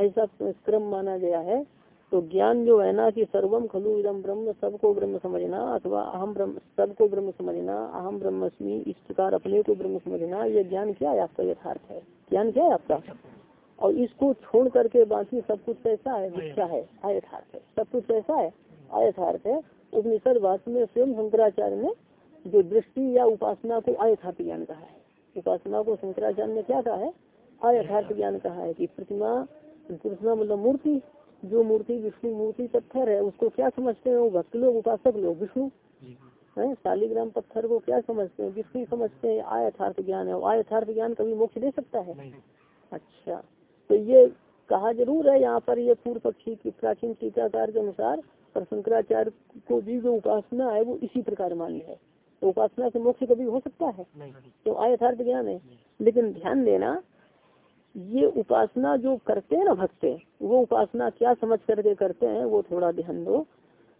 ऐसा क्रम माना गया है तो ज्ञान जो है ना कि सर्वम खलु इदम ब्रह्म, सबको ब्रह्म समझना अथवा अहम ब्रह्म, सबको ब्रह्म समझना अहम ब्रह्मस्मी, इस प्रकार अपने को ब्रह्म समझना, ये ज्ञान क्या है आपका यथार्थ है? ज्ञान क्या है आपका? और इसको छोड़ करके बाकी सब कुछ कैसा है, मिथ्या है, अयथार्थ है। सब कुछ कैसा है, अयथार्थ है। उपनिषद भाषण में स्वयं शंकराचार्य ने जो दृष्टि या उपासना को अयथार्थ ज्ञान कहा है। उपासना को शंकराचार्य ने क्या कहा है? अयथार्थ ज्ञान कहा है कि प्रतिमा प्रतिमा मतलब मूर्ति जो मूर्ति विष्णु मूर्ति पत्थर है उसको क्या समझते हैं? वो भक्त लोग उपासक लोग विष्णु? है? शालीग्राम पत्थर को क्या समझते हैं? विष्णु समझते हैं आयथार्थ ज्ञान है। आयथार्थ ज्ञान कभी मोक्ष दे सकता है? अच्छा। तो ये कहा ज़रूर है यहाँ पर ये पूर्व पक्षी की प्राचीन टीकाकार के अनुसार पर शंकराचार्य को भी जो उपासना है वो इसी प्रकार मान्य है। तो उपासना से मोक्ष कभी हो सकता है? तो आयथार्थ ज्ञान है। लेकिन ध्यान देना ये उपासना जो करते हैं ना भक्त वो उपासना क्या समझ करके करते हैं वो थोड़ा ध्यान दो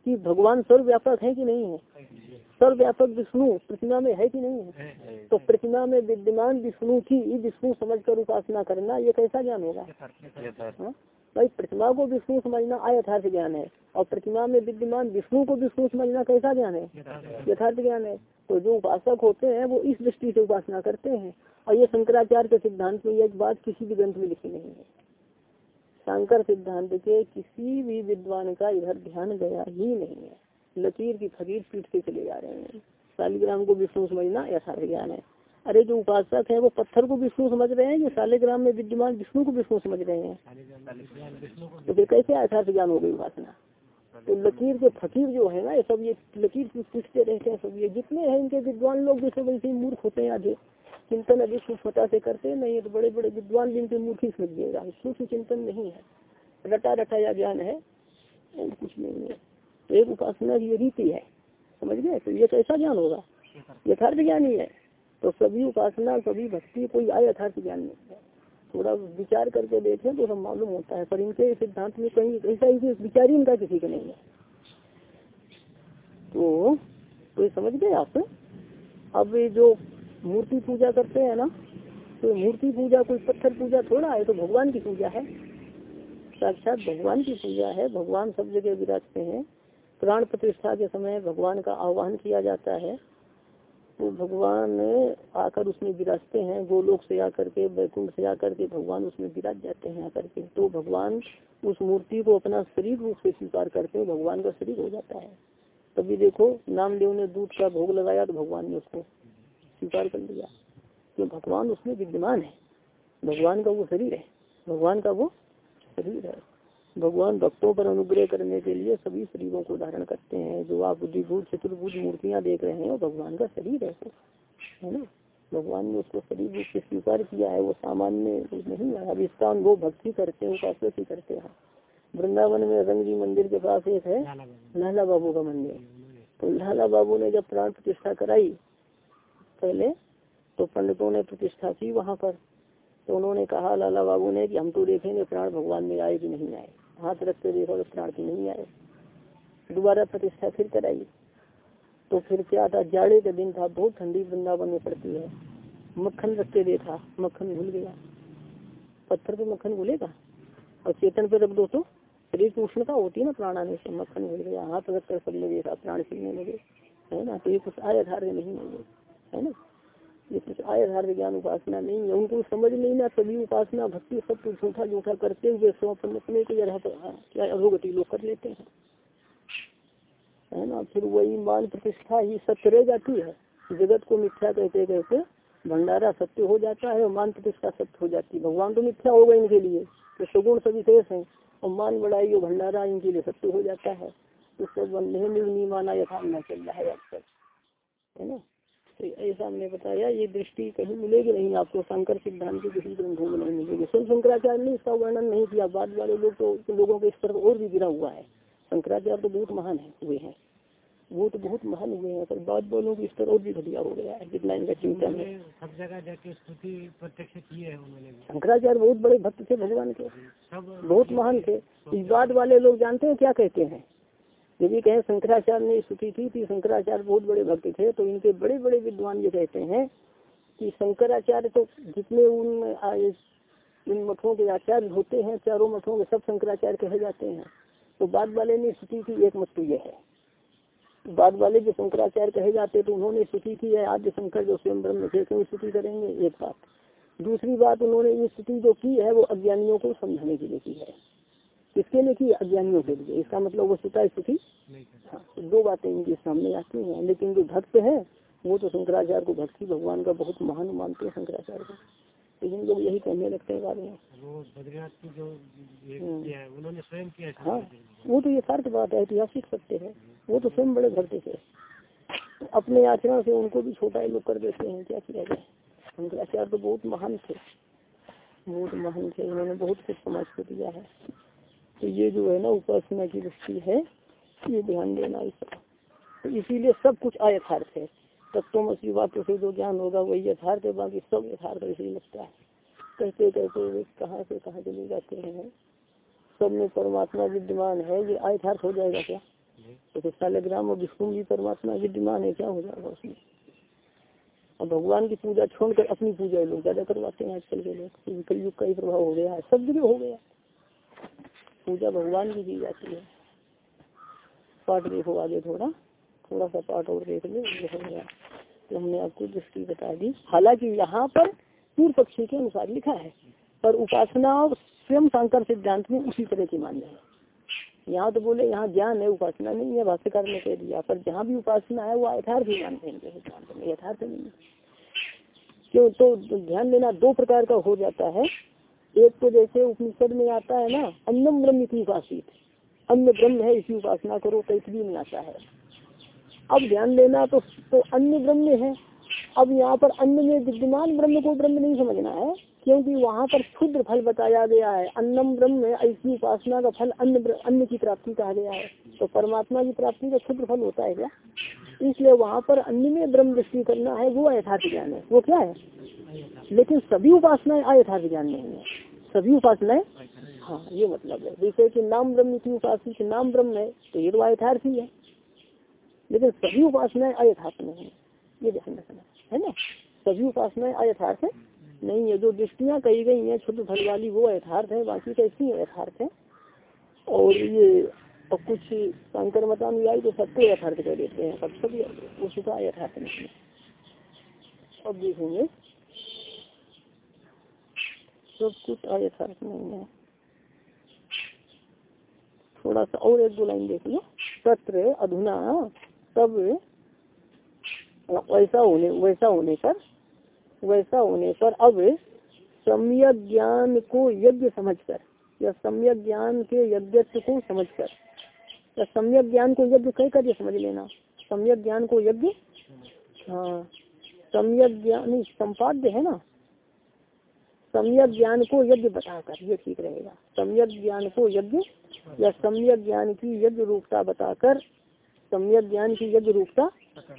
कि भगवान सर्वव्यापक है कि नहीं है? सर्वव्यापक विष्णु प्रतिमा में है कि नहीं है? तो प्रतिमा में विद्यमान विष्णु की विष्णु समझकर उपासना करना ये कैसा ज्ञान होगा? हाँ? भाई, प्रतिमा को विष्णु समझना अयथार्थ ज्ञान है और प्रतिमा में विद्यमान विष्णु को विष्णु समझना कैसा ज्ञान है? यथार्थ ज्ञान है। तो जो उपासक होते हैं, वो इस दृष्टि से उपासना करते हैं। और ये शंकराचार्य के सिद्धांत में एक बात किसी भी ग्रंथ में लिखी नहीं है। शंकर सिद्धांत के किसी भी विद्वान का इधर ध्यान गया ही नहीं है। लकीर की फकीर पीठ से चले जा रहे हैं। शालिग्राम को विष्णु समझना यथार्थ ज्ञान है। अरे जो उपासक है, वो पत्थर को विष्णु समझ रहे हैं या शालिग्राम में विद्यमान विष्णु को विष्णु समझ रहे हैं? तो फिर कैसे यथार्थ ज्ञान हो गई उपासना? तो लकीर के फकीर जो है ना, ये सब ये लकीर पूछते रहते हैं सब। ये जितने हैं इनके विद्वान लोग सब ऐसे मूर्ख होते हैं आधे चिंतन अधिक सूक्ष्मता से करते हैं, नहीं तो बड़े बड़े विद्वान भी इनके मूर्खी समझिएगा सूक्ष्म चिंतन नहीं है। रटा रटाया ज्ञान है कुछ नहीं है। तो एक उपासना की रीति है। समझ गए? तो ये कैसा ज्ञान होगा। यथार्थ ज्ञान ही है। तो सभी उपासना, सभी भक्ति कोई आय यथार्थ ज्ञान है थोड़ा विचार करके देखें तो सब मालूम होता है, पर इनके सिद्धांत में कहीं, ऐसा ही विचार ही इनका किसी का नहीं है। तो तो समझ गए आप? अब जो मूर्ति पूजा करते हैं ना तो मूर्ति पूजा, कोई पत्थर पूजा थोड़ा है तो भगवान की पूजा है। साक्षात भगवान की पूजा है, भगवान सब जगह विराजते हैं। प्राण प्रतिष्ठा के समय भगवान का आह्वान किया जाता है। तो भगवान आकर उसमें विराजते हैं। गोलोक से आकर के, बैकुंठ से आकर के भगवान उसमें विराज जाते हैं आकर के। तो भगवान उस मूर्ति को अपना शरीर रूप से स्वीकार करते हैं। भगवान का शरीर हो जाता है। तभी देखो, नामदेव ने दूध का भोग लगाया तो भगवान ने उसको स्वीकार कर लिया। तो भगवान उसमें विद्यमान है। भगवान का वो शरीर है। भगवान का वो शरीर है। भगवान भक्तों पर अनुग्रह करने के लिए सभी शरीरों को धारण करते हैं। जो आप बुद्धिभूत चतुर्भुज मूर्तियाँ देख रहे हैं वो भगवान का शरीर है। है ना? भगवान ने उसको शरीर रूप से स्वीकार किया है। वो सामान्य नहीं है। अब इसका अनुभव भक्ति करते हैं उपासना ही करते हैं। वृंदावन में रंग जी मंदिर के पास एक है लाला बाबू का मंदिर। तो लाला बाबू ने जब प्राण प्रतिष्ठा कराई पहले तो पंडितों ने प्रतिष्ठा की वहाँ पर। तो उन्होंने कहा लाला बाबू ने कि हम तो देखेंगे प्राण भगवान में आए कि नहीं आए। हाथ रख के देखो तो प्राण की नहीं आए। दोबारा प्रतिष्ठा फिर कराई। तो फिर क्या था? जाड़े का दिन था, बहुत ठंडी वृंदावन में पड़ती है। मक्खन रख के देखा मक्खन भूल गया। पत्थर पे मक्खन भूलेगा और चेतन पे रख दो तो शरीर की उष्णता होती है ना प्राण आने से, मक्खन भूल गया। हाथ रख कर सबने देखा प्राण खिलने लगे। है ना? तो ये कुछ आय आधार नहीं है ना? ये कुछ आय आधार ज्ञान उपासना नहीं है। उनको समझ नहीं ना, सभी उपासना, भक्ति सब कुछ झूठा झूठा करते हुए अपने के पर क्या अधोगति लोग कर लेते हैं। है ना? फिर वही मान प्रतिष्ठा ही सत्य रह जाती है। जगत को मिथ्या कहते कहते भंडारा सत्य हो जाता है और मान प्रतिष्ठा सत्य हो जाती है। भगवान तो मिथ्या होगा इनके लिए तो सगुण सभी शेष है। और मान बढ़ाई और भंडारा इनके लिए सत्य हो जाता है। सब बंधे माना यथा न चल रहा है अब तक। है ना? ऐसा हमने बताया ये दृष्टि कहीं मिलेगी नहीं आपको शंकर सिद्धांत की किसी ग्रंथों में नहीं मिलेगी। स्वयं शंकराचार्य ने इसका वर्णन नहीं किया बाद वाले लोग तो लोगों के स्तर और भी गिरा हुआ है। शंकराचार्य तो बहुत महान है हुए हैं। वो तो बहुत महान हुए हैं पर बाद वालों की स्तर और भी घटिया हो गया है जितना इनका चिंतन है। सब जगह जाके स्तुति प्रत्यक्ष किए है शंकराचार्य बहुत बड़े भक्त थे भगवान के। बहुत महान थे। इस बाद वाले लोग जानते हैं क्या कहते हैं? जब ये कहें शंकराचार्य ने स्तुति की थी, शंकराचार्य बहुत बड़े भक्त थे तो इनके बड़े बड़े विद्वान ये कहते हैं कि शंकराचार्य तो जितने उन इन मठों के आचार्य होते हैं, चारों मठों के सब शंकराचार्य कहे जाते हैं। तो बाद वाले ने स्तुति की, एक मत तो यह है। बाद वाले जो शंकराचार्य कहे जाते तो उन्होंने स्तुति की है, आद्य शंकर जो स्वयं ब्रह्म थे, क्यों स्तुति करेंगे? एक बात। दूसरी बात, उन्होंने ये स्तुति जो की है, वो अज्ञानियों को समझाने के लिए की है। किसके लिए की? अज्ञानियों के लिए। इसका मतलब वो सुता? स्तुति हाँ। तो दो बातें इनके सामने आती हैं लेकिन जो भक्त है वो तो शंकराचार्य को भक्ति भगवान का बहुत महान मानते हैं शंकराचार्य को। लेकिन लोग यही कहने लगते हैं बाद में। वो बद्रीनाथ जो ये किया उन्होंने स्वयं हाँ वो तो यथार्थ बात है ऐतिहासिक सत्य है। वो तो स्वयं बड़े भक्त थे। अपने आचरण से उनको भी छोटा ही लोग कर देते हैं क्या किया जाए? शंकराचार्य तो बहुत महान थे। बहुत महान थे उन्होंने बहुत कुछ समाज को दिया है। तो ये जो है ना उपासना की दृष्टि है, ये ध्यान देना इस तो इसीलिए सब कुछ अयथार्थ है। तत्वमसी वाक्य से जो ज्ञान होगा वही यथार्थ है, बाकी सब यथार्थ ऐसे लगता है। कहते कहते कहाँ से कहाँ चले जाते हैं? सब में परमात्मा विद्यमान है, ये अयथार्थ हो जाएगा क्या? तो सालग्राम और विष्णु भी परमात्मा विद्यमान है, क्या हो जाएगा उसमें? और भगवान की पूजा छोड़कर अपनी पूजा लोग ज़्यादा करवाते हैं आजकल के लोग। कलयुग का ही प्रभाव हो गया है, सब जगह हो गया पूजा भगवान की की जाती है। पाठ देखो आगे थोड़ा थोड़ा सा पाठ और देख लो हो गया। तो हमने आपको दृष्टि बता दी। हालाँकि यहाँ पर पूर्व पक्षी के अनुसार लिखा है, पर उपासना और स्वयं शंकर सिद्धांत में उसी तरह की मान्य है। यहाँ तो बोले, यहाँ ज्ञान है, उपासना नहीं है, भाष्यकार ने कह दिया, पर जहाँ भी उपासना है, वो यथार्थ ही मानते हैं, सिद्धांत में यथार्थ नहीं क्यों? तो ध्यान देना दो प्रकार का हो जाता है। एक तो जैसे उपनिषद में आता है ना अन्नम ब्रह्म की उपासित। अन्य ब्रह्म है इसी उपासना करो तो इसलिए में आता है। अब ध्यान देना तो, तो अन्य ब्रह्म है। अब यहाँ पर अन्य में विद्यमान ब्रह्म को ब्रह्म नहीं समझना है क्योंकि वहाँ पर क्षुद्र फल बताया गया है। अन्नम ब्रह्म में ऐसी उपासना का फल अन्य अन्य की प्राप्ति कहा गया है। तो परमात्मा की प्राप्ति का क्षुद्र फल होता है क्या? इसलिए वहाँ पर अन्य में ब्रह्म दृष्टि करना है वो यथार्थ ज्ञान है। वो क्या है? लेकिन सभी उपासनाएँ अयथार्थ ज्ञान नहीं है। सभी उपासनाएँ हाँ ये मतलब है। जैसे कि नाम ब्रह्म की उपासना नाम ब्रह्म है तो ये तो अयथार्थ ही। है लेकिन सभी उपासनाएँ अयथार्थ नहीं है। ये ध्यान रखना, है ना? सभी उपासनाएँ अयथार्थ नहीं है। जो दृष्टियाँ कही गई हैं, शुद्ध फल वाली, वो यथार्थ है, बाकी कैसी यथार्थ है। और ये, और कुछ शंकर मतान मतानुयायी तो सबको यथार्थ कर देते हैं। सब सब उसका यथार्थ नहीं है। अब देखेंगे। सब कुछ अयथार्थ नहीं है। थोड़ा सा और एक दो लाइन देख लो। तत्र अधुना, तब, वैसा होने वैसा होने पर, वैसा होने पर अब सम्यक ज्ञान को यज्ञ समझकर, या सम्यक ज्ञान के यज्ञत्व को समझकर, या सम्यक ज्ञान को यज्ञ कह कर समझ लेना। सम्यक ज्ञान को यज्ञ? हाँ। सम्यक ज्ञान संपाद्य है ना? सम्यक ज्ञान को यज्ञ बताकर, ये ठीक रहेगा। सम्यक ज्ञान को यज्ञ या सम्यक ज्ञान की यज्ञ रूपता बताकर, सम्यक ज्ञान की यज्ञ रूपता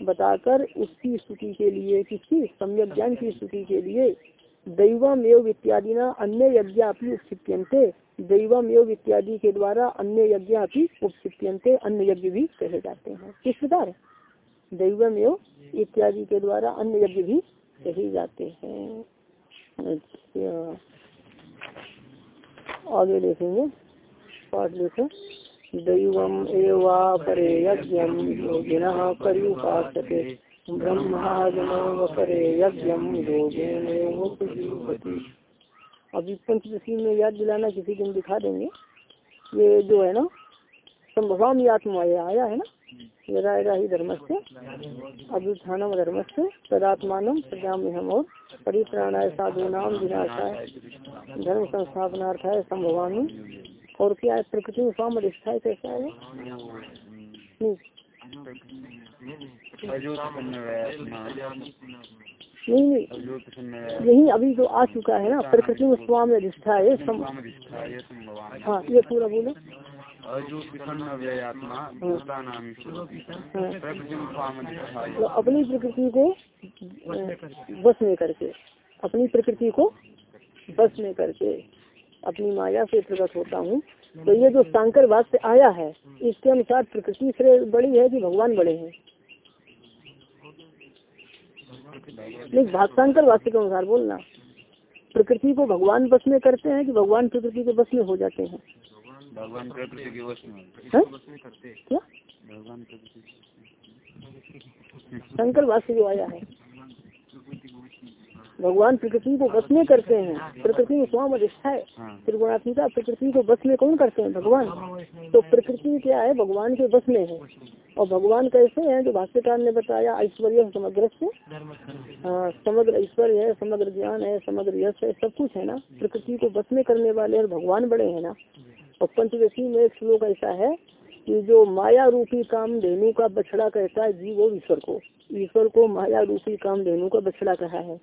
बताकर, उसकी स्तुति के लिए, किसकी? सम्यक ज्ञान की स्तुति के लिए। दैवम एवं इत्यादि ना अन्य यज्ञ अपनी उपसिप्यंते दैवम एवं इत्यादि के द्वारा अन्य यज्ञ अपनी उपसिप्यंते अन्य यज्ञ भी कहे जाते हैं। किस प्रकार? दैवम एवं इत्यादि के द्वारा अन्य यज्ञ भी कहे जाते हैं। अच्छा। आगे देखेंगे। पाठ देखो। दैवम एवा परे यज्ञम योगिन पर्युपासते ब्रह्माजनो परे यज्ञम योगेन अभी पंचदशी में याद दिलाना किसी दिन दिखा देंगे। ये जो है ना संभवाम आत्मा आया है ना? यदा ही धर्म से अभ्युत्थानम धर्म से तदात्मान प्रजाम और परित्राणाय साधु नाम विनाशाय धर्म संस्थापनार्थाय संभवामी और क्या है प्रकृति में स्वाम अधिष्ठा कैसा है नहीं नहीं नहीं यही अभी जो आ चुका है ना प्रकृति में स्वामी अधिष्ठा है हाँ ये पूरा बोलो। अपनी प्रकृति को बस में करके, अपनी प्रकृति को बस में करके अपनी माया से प्रकट होता हूँ। तो ये जो शंकर वाक्य आया है, इसके अनुसार प्रकृति से बड़ी है कि भगवान बड़े हैं? नहीं भाषांकर वाक्य के अनुसार बोलना। प्रकृति को भगवान बस में करते हैं कि भगवान प्रकृति के बस में हो जाते हैं? भगवान प्रकृति के वश में। क्या? भगवान शंकर भाष्य जो आया है। भगवान प्रकृति को बस में करते हैं। प्रकृति में स्वाम अधिष्ठा है। त्रिगुणात्मिका प्रकृति को बस में कौन करते हैं? भगवान। तो प्रकृति क्या है? भगवान के बस में है। और भगवान कैसे हैं? जो भाष्यकार ने बताया ऐश्वर्य समग्र से हाँ समग्र ऐश्वर्य है समग्र ज्ञान है समग्र यश है सब कुछ है ना? प्रकृति को बस में करने वाले और भगवान बड़े हैं ना? और पंचदशी में एक श्लोक ऐसा है कि जो माया रूपी काम धेनु का बछड़ा कहता है जीव और ईश्वर को। ईश्वर को माया रूपी काम धेनु का बछड़ा कहा है।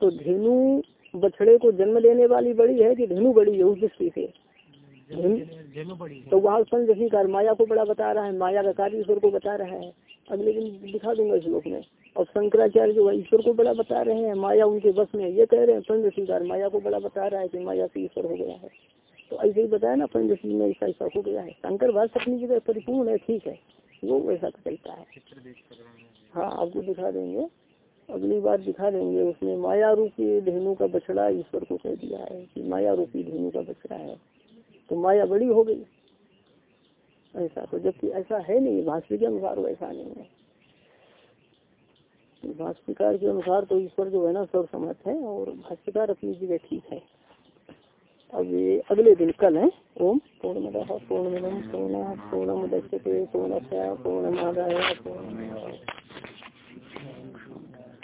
तो धेनु बछड़े को जन्म देने वाली बड़ी है कि धेनु बड़ी है? उस दृष्टि से तो वहाँ पंचदशी कार माया को बड़ा बता रहा है। माया का कार्य ईश्वर को बता रहा है। अगले दिन दिखा दूँगा श्लोक में। और शंकराचार्य जो है ईश्वर को बड़ा बता रहे हैं। माया उनके बस में ये कह रहे हैं पंचदशी कार माया को बड़ा बता रहा है कि माया से ईश्वर हो गया है। तो ऐसे ही बताया ना पंचदशी में ऐसा ऐसा हो गया है। शंकर भाष अपनी जगह परिपूर्ण है ठीक है। वो वैसा चलता है। हाँ आपको दिखा देंगे। अगली बार दिखा देंगे उसने माया रूपी धेनु का बछड़ा ईश्वर को कह दिया है कि माया रूपी धेनु का बछड़ा है। तो माया बड़ी हो गई। ऐसा तो जबकि ऐसा है नहीं भाष्य के अनुसार वैसा नहीं है। भाष्यकार के अनुसार तो ईश्वर जो है ना सर्व समर्थ है और भाष्यकार अपनी जगह ठीक है। ये अगले दिन कल है। ओम पूर्णमद पूर्णमिदम पूर्ण पूर्ण पूर्णस्य पूर्णमादाय पूर्ण